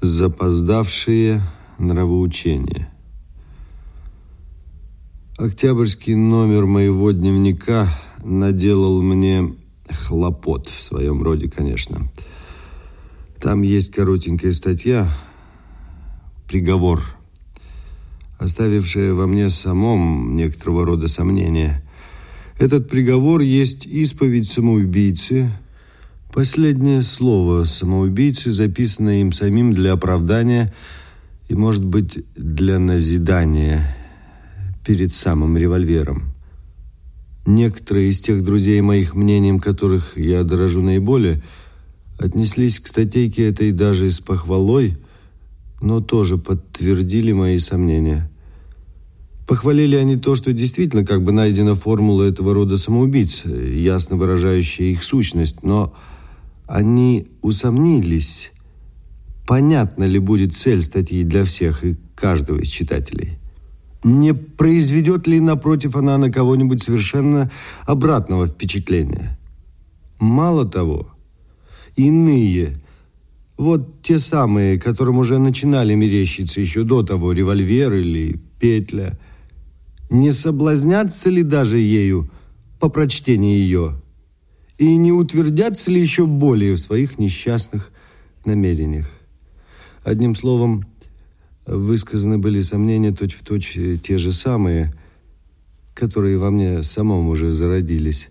Запоздавшие нравоучения. Октябрьский номер моего дневника наделал мне хлопот в своем роде, конечно. Там есть коротенькая статья «Приговор», оставившая во мне самом некоторого рода сомнения. Этот приговор есть исповедь самоубийцы – Последнее слово самоубийцы, записанное им самим для оправдания и, может быть, для назидания перед самым револьвером. Некоторые из тех друзей моих, мнением которых я дорожу наиболее, отнеслись к статейке этой даже с похвалой, но тоже подтвердили мои сомнения. Похвалили они то, что действительно как бы найдена формула этого рода самоубийц, ясно выражающая их сущность, но они усомнились, понятна ли будет цель статьи для всех и каждого из читателей. Не произведет ли, напротив, она на кого-нибудь совершенно обратного впечатления? Мало того, иные, вот те самые, которым уже начинали мерещиться еще до того револьвер или петля, не соблазнятся ли даже ею по прочтении ее – и не утвердятся ли еще более в своих несчастных намерениях. Одним словом, высказаны были сомнения точь-в-точь точь те же самые, которые во мне самом уже зародились.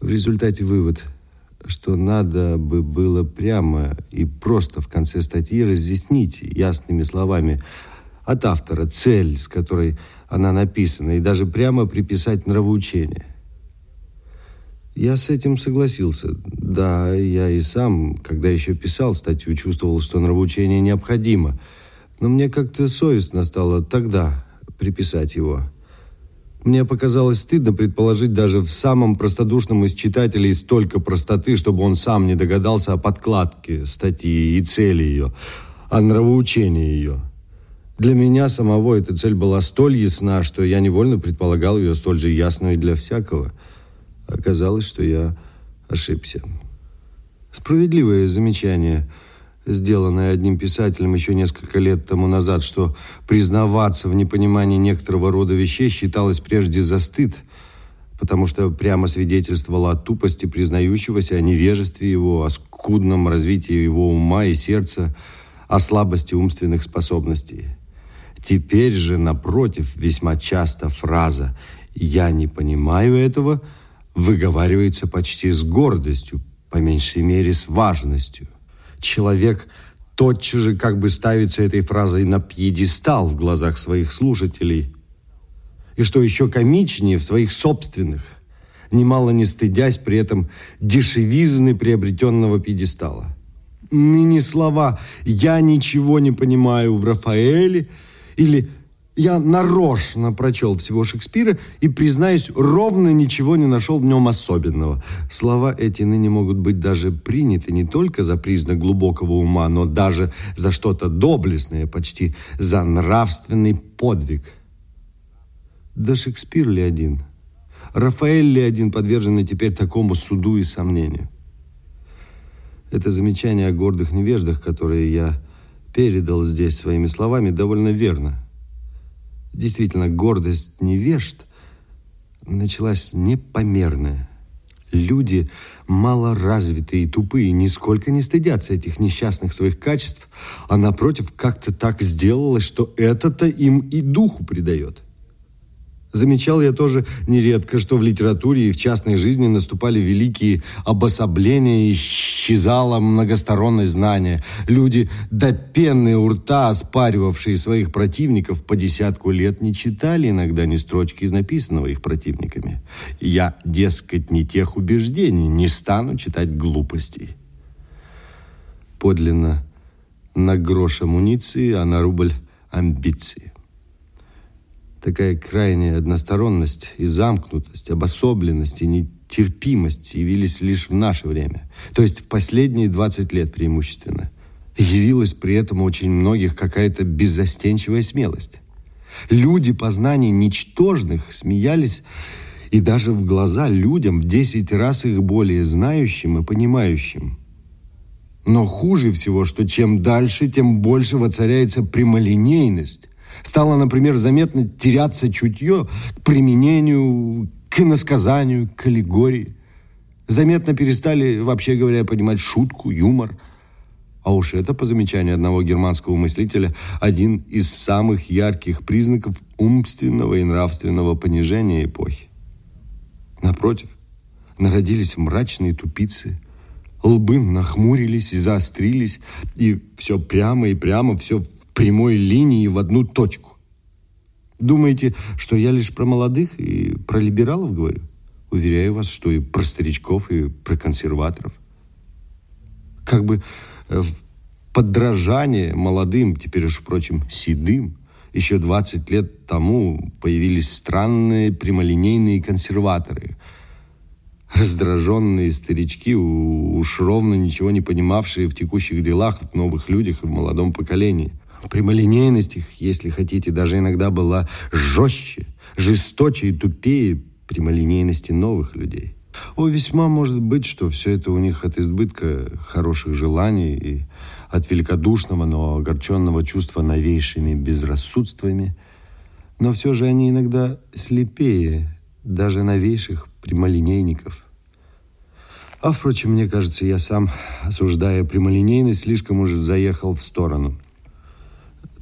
В результате вывод, что надо бы было прямо и просто в конце статьи разъяснить ясными словами от автора цель, с которой она написана, и даже прямо приписать нравоучение. Я с этим согласился. Да, я и сам, когда еще писал статью, чувствовал, что нравоучение необходимо. Но мне как-то совестно стало тогда приписать его. Мне показалось стыдно предположить даже в самом простодушном из читателей столько простоты, чтобы он сам не догадался о подкладке статьи и цели ее, о нравоучении ее. Для меня самого эта цель была столь ясна, что я невольно предполагал ее столь же ясную для всякого – Оказалось, что я ошибся. Справедливое замечание, сделанное одним писателем еще несколько лет тому назад, что признаваться в непонимании некоторого рода вещей считалось прежде за стыд, потому что прямо свидетельствовало о тупости признающегося, о невежестве его, о скудном развитии его ума и сердца, о слабости умственных способностей. Теперь же, напротив, весьма часто фраза «я не понимаю этого» выговаривается почти с гордостью, по меньшей мере с важностью. Человек тотчас же как бы ставится этой фразой на пьедестал в глазах своих слушателей. И что еще комичнее, в своих собственных, немало не стыдясь при этом дешевизны приобретенного пьедестала. Ныне слова «я ничего не понимаю» в Рафаэле или я нарочно прочел всего Шекспира и, признаюсь, ровно ничего не нашел в нем особенного. Слова эти ныне могут быть даже приняты не только за признак глубокого ума, но даже за что-то доблестное, почти за нравственный подвиг. Да Шекспир ли один? Рафаэль ли один подверженный теперь такому суду и сомнению? Это замечание о гордых невеждах, которые я передал здесь своими словами, довольно верно. Действительно, гордость невежд началась непомерная. Люди малоразвитые и тупые нисколько не стыдятся этих несчастных своих качеств, а напротив как-то так сделалось, что это-то им и духу придает. Замечал я тоже нередко, что в литературе и в частной жизни наступали великие обособления, исчезало многосторонность знания. Люди до пены у рта, оспаривавшие своих противников, по десятку лет не читали иногда ни строчки из написанного их противниками. Я, дескать, не тех убеждений, не стану читать глупостей. Подлинно на грош амуниции, а на рубль амбиции. Такая крайняя односторонность и замкнутость, обособленность и нетерпимость явились лишь в наше время, то есть в последние 20 лет преимущественно. Явилась при этом у очень многих какая-то беззастенчивая смелость. Люди познаний ничтожных смеялись и даже в глаза людям в 10 раз их более знающим и понимающим. Но хуже всего, что чем дальше, тем больше воцаряется прямолинейность. Стало, например, заметно теряться чутье к применению, к иносказанию, к аллегории. Заметно перестали, вообще говоря, понимать шутку, юмор. А уж это, по замечанию одного германского мыслителя, один из самых ярких признаков умственного и нравственного понижения эпохи. Напротив, народились мрачные тупицы, лбы нахмурились и заострились, и все прямо и прямо, все прямой линии в одну точку. Думаете, что я лишь про молодых и про либералов говорю? Уверяю вас, что и про старичков, и про консерваторов. Как бы э, в подражание молодым, теперь уж, впрочем, седым, еще 20 лет тому появились странные прямолинейные консерваторы – раздраженные старички, уж ровно ничего не понимавшие в текущих делах, в новых людях и в молодом поколении. Прямолинейность их, если хотите, даже иногда была жестче, жесточе и тупее прямолинейности новых людей. О, весьма может быть, что все это у них от избытка хороших желаний и от великодушного, но огорченного чувства новейшими безрассудствами. Но все же они иногда слепее даже новейших прямолинейников. А, впрочем, мне кажется, я сам, осуждая прямолинейность, слишком уже заехал в сторону.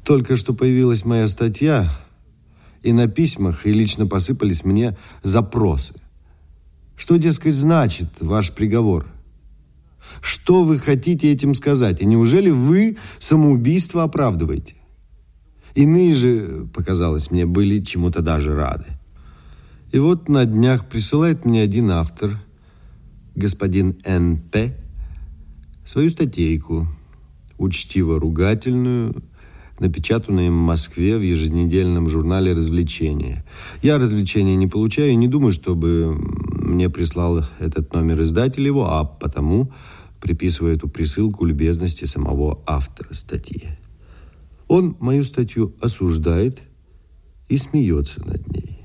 Только что появилась моя статья, и на письмах, и лично посыпались мне запросы. Что, дескать, значит ваш приговор? Что вы хотите этим сказать? И неужели вы самоубийство оправдываете? Иные же, показалось мне, были чему-то даже рады. И вот на днях присылает мне один автор, господин Н.П., свою статейку, учтиво-ругательную, напечатанную им в Москве в еженедельном журнале «Развлечения». Я развлечения не получаю и не думаю, чтобы мне прислал этот номер издатель его, а потому приписываю эту присылку любезности самого автора статьи. Он мою статью осуждает и смеется над ней.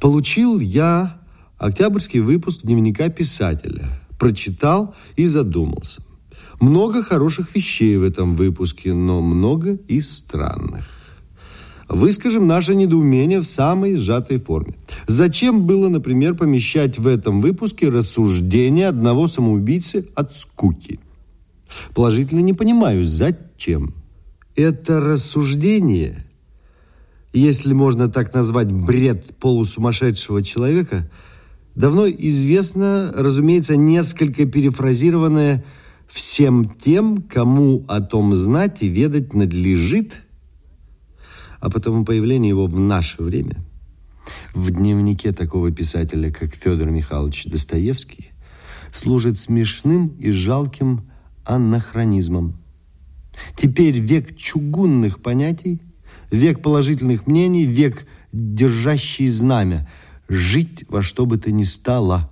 Получил я октябрьский выпуск дневника писателя. Прочитал и задумался. Много хороших вещей в этом выпуске, но много и странных. Выскажем наше недоумение в самой сжатой форме. Зачем было, например, помещать в этом выпуске рассуждение одного самоубийцы от скуки? Положительно не понимаю, зачем. Это рассуждение если можно так назвать бред полусумасшедшего человека, давно известно, разумеется, несколько перефразированное «всем тем, кому о том знать и ведать надлежит», а потому появление его в наше время в дневнике такого писателя, как Федор Михайлович Достоевский, служит смешным и жалким анахронизмом. Теперь век чугунных понятий – Век положительных мнений, век держащий знамя. Жить во что бы то ни стало.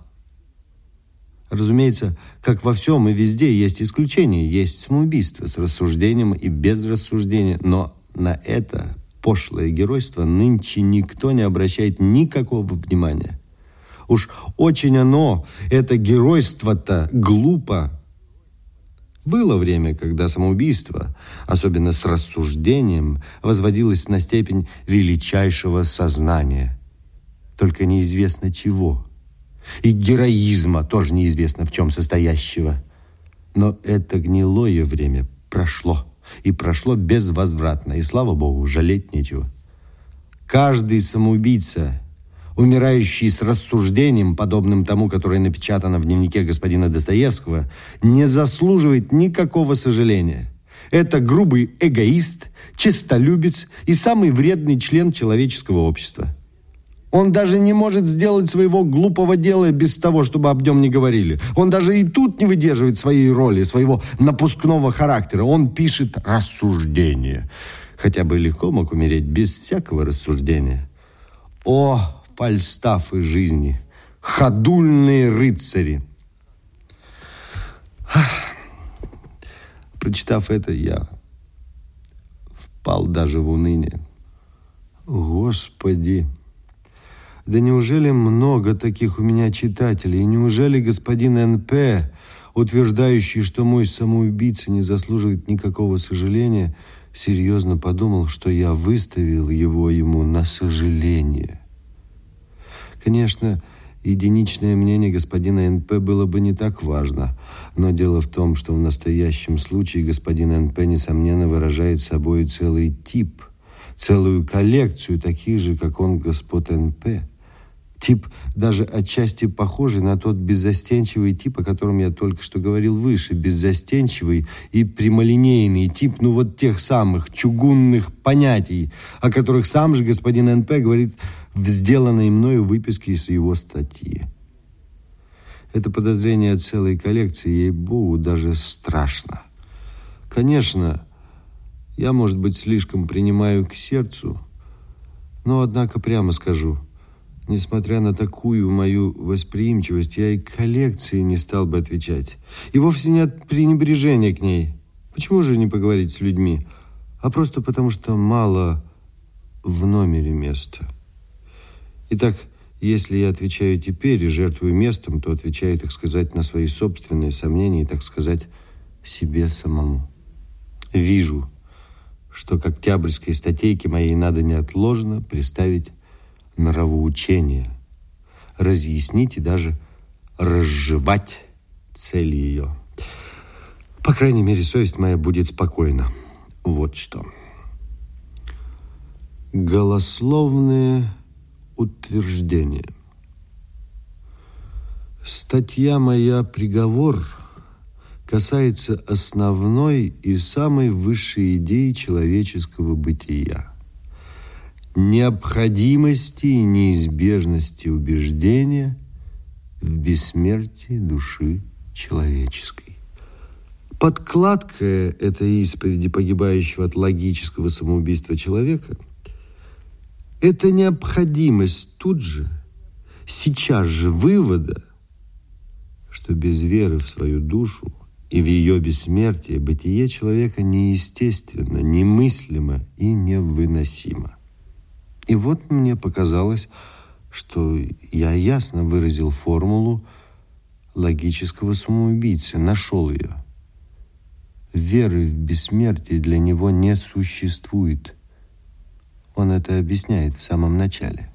Разумеется, как во всем и везде есть исключения. Есть самоубийство с рассуждением и без рассуждения. Но на это пошлое геройство нынче никто не обращает никакого внимания. Уж очень оно, это геройство-то, глупо было время, когда самоубийство, особенно с рассуждением, возводилось на степень величайшего сознания. Только неизвестно чего. И героизма тоже неизвестно в чем состоящего. Но это гнилое время прошло. И прошло безвозвратно. И, слава Богу, жалеть нечего. Каждый самоубийца умирающий с рассуждением, подобным тому, которое напечатано в дневнике господина Достоевского, не заслуживает никакого сожаления. Это грубый эгоист, честолюбец и самый вредный член человеческого общества. Он даже не может сделать своего глупого дела без того, чтобы об нем не говорили. Он даже и тут не выдерживает своей роли, своего напускного характера. Он пишет рассуждение. Хотя бы легко мог умереть без всякого рассуждения. О, фальстафы жизни, ходульные рыцари. Прочитав это, я впал даже в уныние. Господи! Да неужели много таких у меня читателей? Неужели господин НП утверждающий, что мой самоубийца не заслуживает никакого сожаления, серьезно подумал, что я выставил его ему на сожаление. Конечно, единичное мнение господина НП было бы не так важно, но дело в том, что в настоящем случае господин НП, несомненно, выражает собой целый тип, целую коллекцию таких же, как он, господ НП – Тип даже отчасти похожий на тот беззастенчивый тип, о котором я только что говорил выше. Беззастенчивый и прямолинейный тип, ну вот тех самых чугунных понятий, о которых сам же господин НП говорит в сделанной мною выписке из его статьи. Это подозрение целой коллекции, ей-богу, даже страшно. Конечно, я, может быть, слишком принимаю к сердцу, но, однако, прямо скажу – Несмотря на такую мою восприимчивость, я и коллекции не стал бы отвечать. И вовсе не от пренебрежения к ней. Почему же не поговорить с людьми? А просто потому, что мало в номере места. Итак, если я отвечаю теперь и жертвую местом, то отвечаю, так сказать, на свои собственные сомнения и, так сказать, себе самому. Вижу, что к октябрьской статейке моей надо неотложно приставить нравоучение, разъяснить и даже разжевать цель ее. По крайней мере, совесть моя будет спокойна. Вот что. Голословные утверждения. Статья моя «Приговор» касается основной и самой высшей идеи человеческого бытия – необходимости и неизбежности убеждения в бессмертии души человеческой. Подкладка этой исповеди погибающего от логического самоубийства человека – это необходимость тут же, сейчас же вывода, что без веры в свою душу и в ее бессмертие бытие человека неестественно, немыслимо и невыносимо. И вот мне показалось, что я ясно выразил формулу логического самоубийцы, нашел ее. Веры в бессмертие для него не существует. Он это объясняет в самом начале.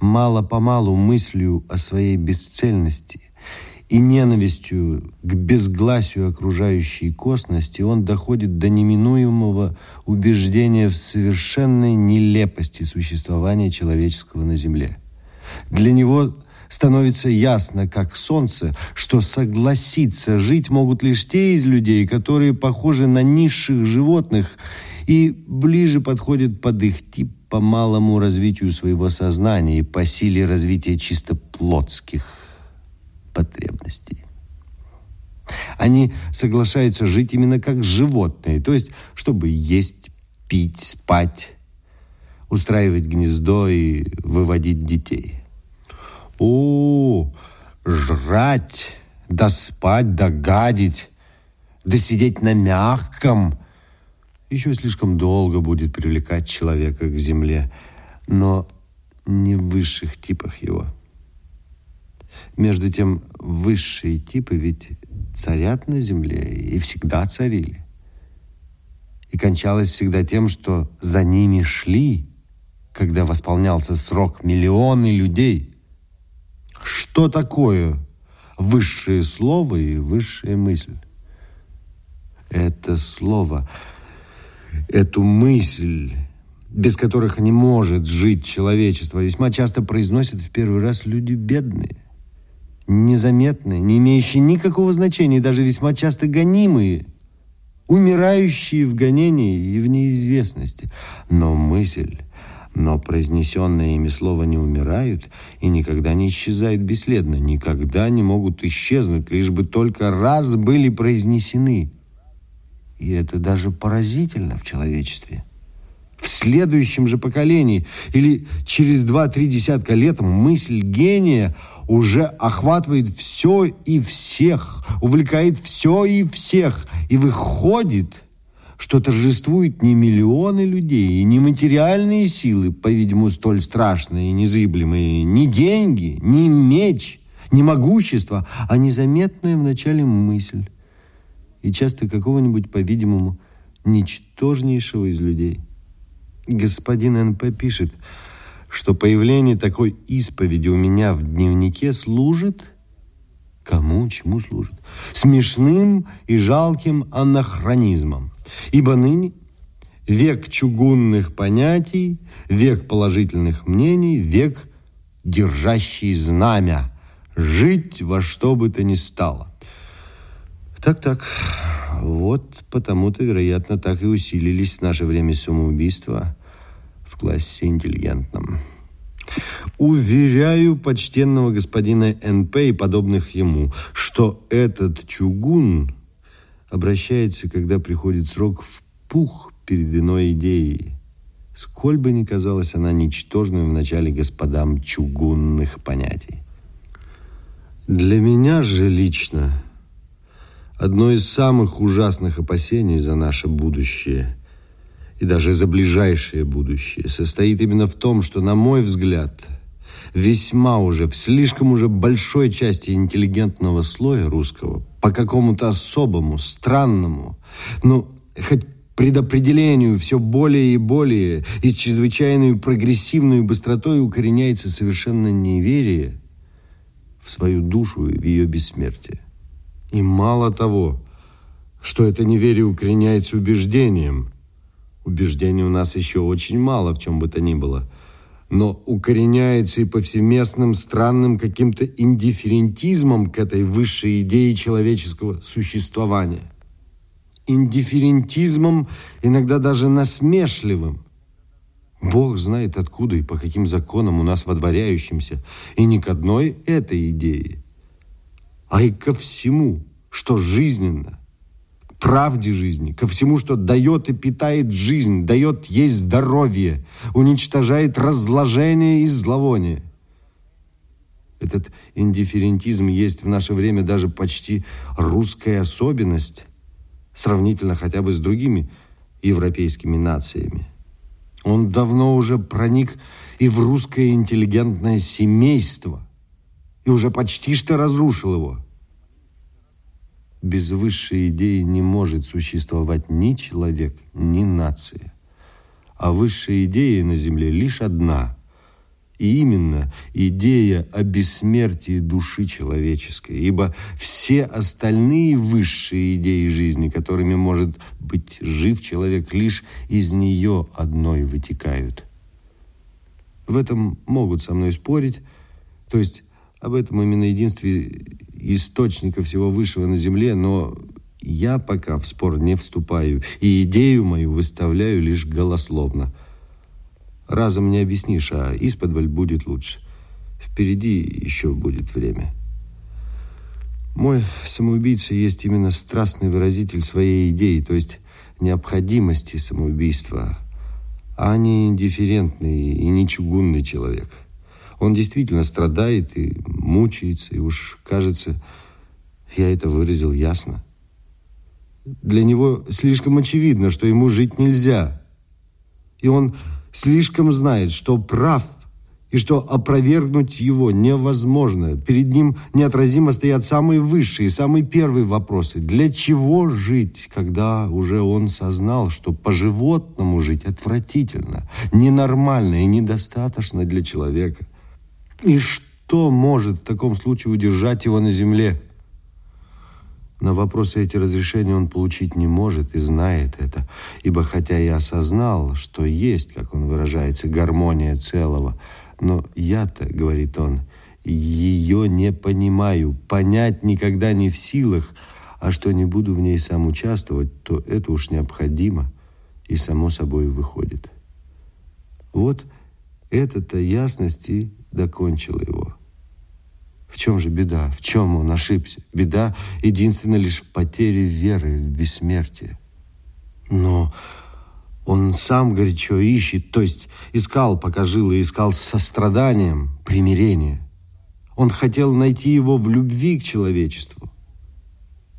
Мало-помалу мыслью о своей бесцельности – и ненавистью к безгласию окружающей косности он доходит до неминуемого убеждения в совершенной нелепости существования человеческого на земле. Для него становится ясно, как солнце, что согласиться жить могут лишь те из людей, которые похожи на низших животных и ближе подходят под их тип по малому развитию своего сознания и по силе развития чисто плотских потребностей. Они соглашаются жить именно как животные, то есть, чтобы есть, пить, спать, устраивать гнездо и выводить детей. О, жрать, да спать, да гадить, да сидеть на мягком еще слишком долго будет привлекать человека к земле, но не в высших типах его. Между тем, высшие типы ведь царят на земле и всегда царили. И кончалось всегда тем, что за ними шли, когда восполнялся срок миллионы людей. Что такое высшее слово и высшая мысль? Это слово, эту мысль, без которых не может жить человечество, весьма часто произносят в первый раз люди бедные незаметные, не имеющие никакого значения, даже весьма часто гонимые, умирающие в гонении и в неизвестности. Но мысль, но произнесенные ими слова не умирают и никогда не исчезают бесследно, никогда не могут исчезнуть, лишь бы только раз были произнесены. И это даже поразительно в человечестве в следующем же поколении или через два-три десятка лет мысль гения уже охватывает все и всех, увлекает все и всех, и выходит, что торжествуют не миллионы людей, и не материальные силы, по-видимому, столь страшные и незыблемые, не деньги, не меч, не могущество, а незаметная вначале мысль. И часто какого-нибудь, по-видимому, ничтожнейшего из людей. Господин Н.П. пишет, что появление такой исповеди у меня в дневнике служит... Кому, чему служит? Смешным и жалким анахронизмом. Ибо ныне век чугунных понятий, век положительных мнений, век держащий знамя. Жить во что бы то ни стало. Так-так, вот потому-то, вероятно, так и усилились в наше время самоубийства в классе интеллигентном. Уверяю почтенного господина НП и подобных ему, что этот чугун обращается, когда приходит срок, в пух перед иной идеей. Сколь бы ни казалась она ничтожной в начале господам чугунных понятий. Для меня же лично Одно из самых ужасных опасений за наше будущее и даже за ближайшее будущее состоит именно в том, что, на мой взгляд, весьма уже, в слишком уже большой части интеллигентного слоя русского, по какому-то особому, странному, ну, хоть предопределению все более и более и с чрезвычайной прогрессивной быстротой укореняется совершенно неверие в свою душу и в ее бессмертие. И мало того, что это неверие укореняется убеждением. Убеждений у нас еще очень мало в чем бы то ни было. Но укореняется и повсеместным странным каким-то индифферентизмом к этой высшей идее человеческого существования. Индифферентизмом, иногда даже насмешливым. Бог знает откуда и по каким законам у нас водворяющимся, и ни к одной этой идее а и ко всему, что жизненно, к правде жизни, ко всему, что дает и питает жизнь, дает есть здоровье, уничтожает разложение и зловоние. Этот индифферентизм есть в наше время даже почти русская особенность, сравнительно хотя бы с другими европейскими нациями. Он давно уже проник и в русское интеллигентное семейство – и уже почти что разрушил его. Без высшей идеи не может существовать ни человек, ни нация. А высшая идея на Земле лишь одна. И именно идея о бессмертии души человеческой. Ибо все остальные высшие идеи жизни, которыми может быть жив человек, лишь из нее одной вытекают. В этом могут со мной спорить, то есть об этом именно единстве источника всего высшего на земле, но я пока в спор не вступаю и идею мою выставляю лишь голословно. Разом не объяснишь, а исподволь будет лучше. Впереди еще будет время. Мой самоубийца есть именно страстный выразитель своей идеи, то есть необходимости самоубийства, а не индифферентный и не чугунный человек. Он действительно страдает и мучается, и уж, кажется, я это выразил ясно. Для него слишком очевидно, что ему жить нельзя. И он слишком знает, что прав, и что опровергнуть его невозможно. Перед ним неотразимо стоят самые высшие, самые первые вопросы. Для чего жить, когда уже он сознал, что по-животному жить отвратительно, ненормально и недостаточно для человека? И что может в таком случае удержать его на земле? На вопросы эти разрешения он получить не может и знает это, ибо хотя я осознал, что есть, как он выражается, гармония целого, но я-то, говорит он, ее не понимаю, понять никогда не в силах, а что не буду в ней сам участвовать, то это уж необходимо и само собой выходит. Вот эта-то ясность и докончила его. В чем же беда? В чем он ошибся? Беда единственно лишь в потере веры в бессмертие. Но он сам горячо ищет, то есть искал, пока жил, и искал с состраданием примирение. Он хотел найти его в любви к человечеству.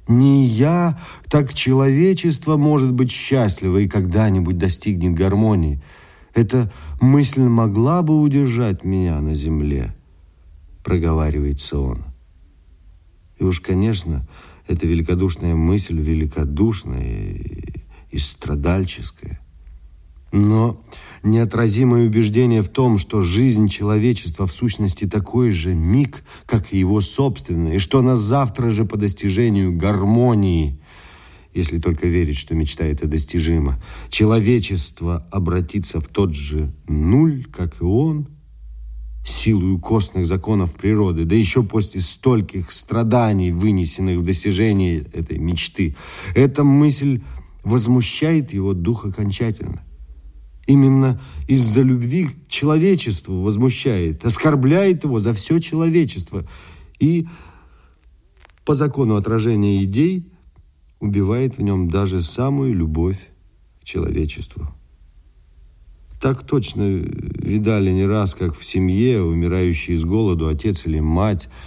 Не я, так человечество может быть счастливо и когда-нибудь достигнет гармонии – эта мысль могла бы удержать меня на земле, проговаривается он. И уж, конечно, эта великодушная мысль великодушная и, страдальческая. Но неотразимое убеждение в том, что жизнь человечества в сущности такой же миг, как и его собственный, и что она завтра же по достижению гармонии, если только верить, что мечта это достижима, человечество обратится в тот же нуль, как и он, силою костных законов природы, да еще после стольких страданий, вынесенных в достижении этой мечты. Эта мысль возмущает его дух окончательно. Именно из-за любви к человечеству возмущает, оскорбляет его за все человечество. И по закону отражения идей убивает в нем даже самую любовь к человечеству. Так точно видали не раз, как в семье, умирающие с голоду отец или мать –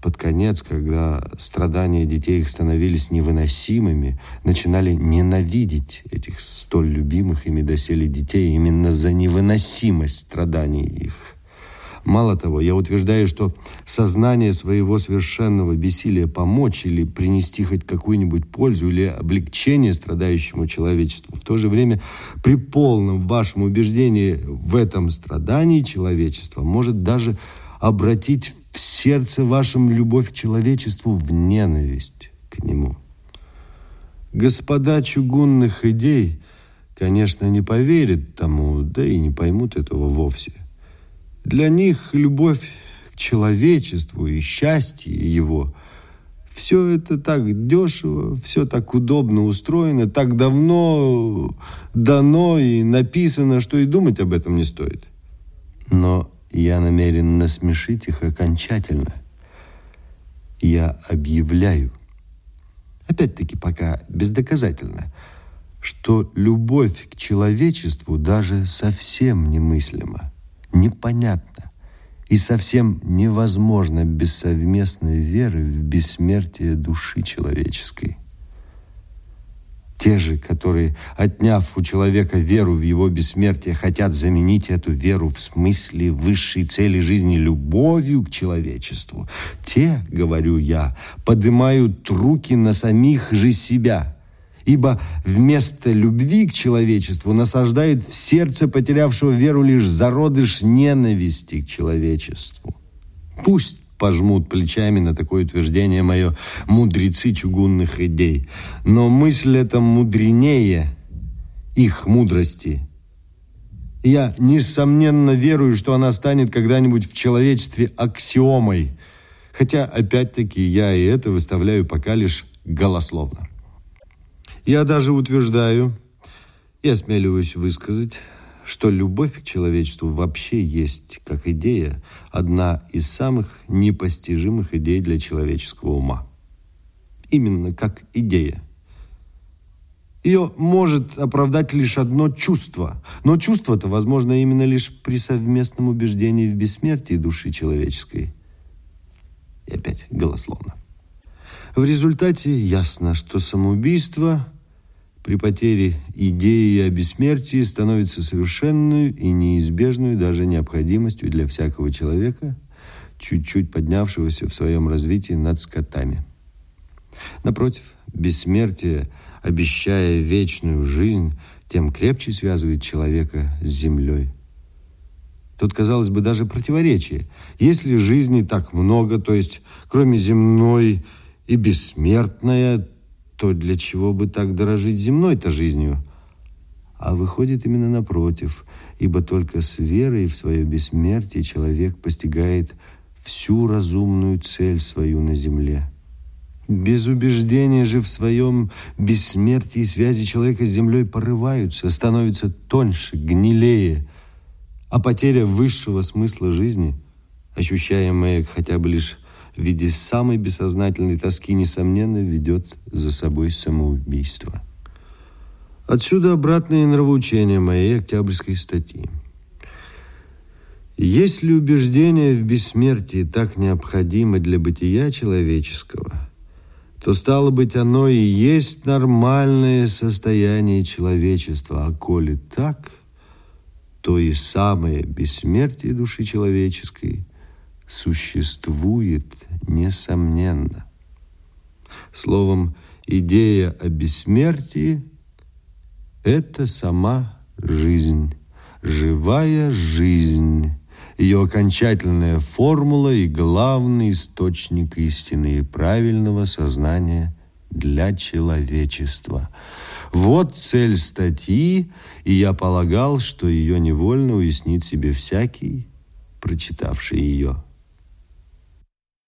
под конец, когда страдания детей их становились невыносимыми, начинали ненавидеть этих столь любимых ими доселе детей именно за невыносимость страданий их. Мало того, я утверждаю, что сознание своего совершенного бессилия помочь или принести хоть какую-нибудь пользу или облегчение страдающему человечеству, в то же время при полном вашем убеждении в этом страдании человечества может даже обратить в сердце вашем любовь к человечеству в ненависть к нему. Господа чугунных идей, конечно, не поверят тому, да и не поймут этого вовсе. Для них любовь к человечеству и счастье его – все это так дешево, все так удобно устроено, так давно дано и написано, что и думать об этом не стоит. Но я намерен насмешить их окончательно. Я объявляю, опять-таки пока бездоказательно, что любовь к человечеству даже совсем немыслима, непонятна и совсем невозможна без совместной веры в бессмертие души человеческой те же, которые, отняв у человека веру в его бессмертие, хотят заменить эту веру в смысле высшей цели жизни любовью к человечеству. Те, говорю я, поднимают руки на самих же себя, ибо вместо любви к человечеству насаждает в сердце потерявшего веру лишь зародыш ненависти к человечеству. Пусть пожмут плечами на такое утверждение мое мудрецы чугунных идей. Но мысль эта мудренее их мудрости. Я, несомненно, верую, что она станет когда-нибудь в человечестве аксиомой. Хотя, опять-таки, я и это выставляю пока лишь голословно. Я даже утверждаю, и осмеливаюсь высказать, что любовь к человечеству вообще есть, как идея, одна из самых непостижимых идей для человеческого ума. Именно как идея. Ее может оправдать лишь одно чувство. Но чувство-то возможно именно лишь при совместном убеждении в бессмертии души человеческой. И опять голословно. В результате ясно, что самоубийство – при потере идеи о бессмертии становится совершенную и неизбежную даже необходимостью для всякого человека, чуть-чуть поднявшегося в своем развитии над скотами. Напротив, бессмертие, обещая вечную жизнь, тем крепче связывает человека с землей. Тут, казалось бы, даже противоречие. Если жизни так много, то есть кроме земной и бессмертная, то для чего бы так дорожить земной-то жизнью? А выходит именно напротив, ибо только с верой в свое бессмертие человек постигает всю разумную цель свою на земле. Без убеждения же в своем бессмертии связи человека с землей порываются, становятся тоньше, гнилее, а потеря высшего смысла жизни, ощущаемая хотя бы лишь в виде самой бессознательной тоски, несомненно, ведет за собой самоубийство. Отсюда обратное нравоучение моей октябрьской статьи. Если убеждение в бессмертии так необходимо для бытия человеческого, то, стало быть, оно и есть нормальное состояние человечества. А коли так, то и самое бессмертие души человеческой существует несомненно. Словом, идея о бессмертии – это сама жизнь, живая жизнь, ее окончательная формула и главный источник истины и правильного сознания для человечества. Вот цель статьи, и я полагал, что ее невольно уяснит себе всякий, прочитавший ее.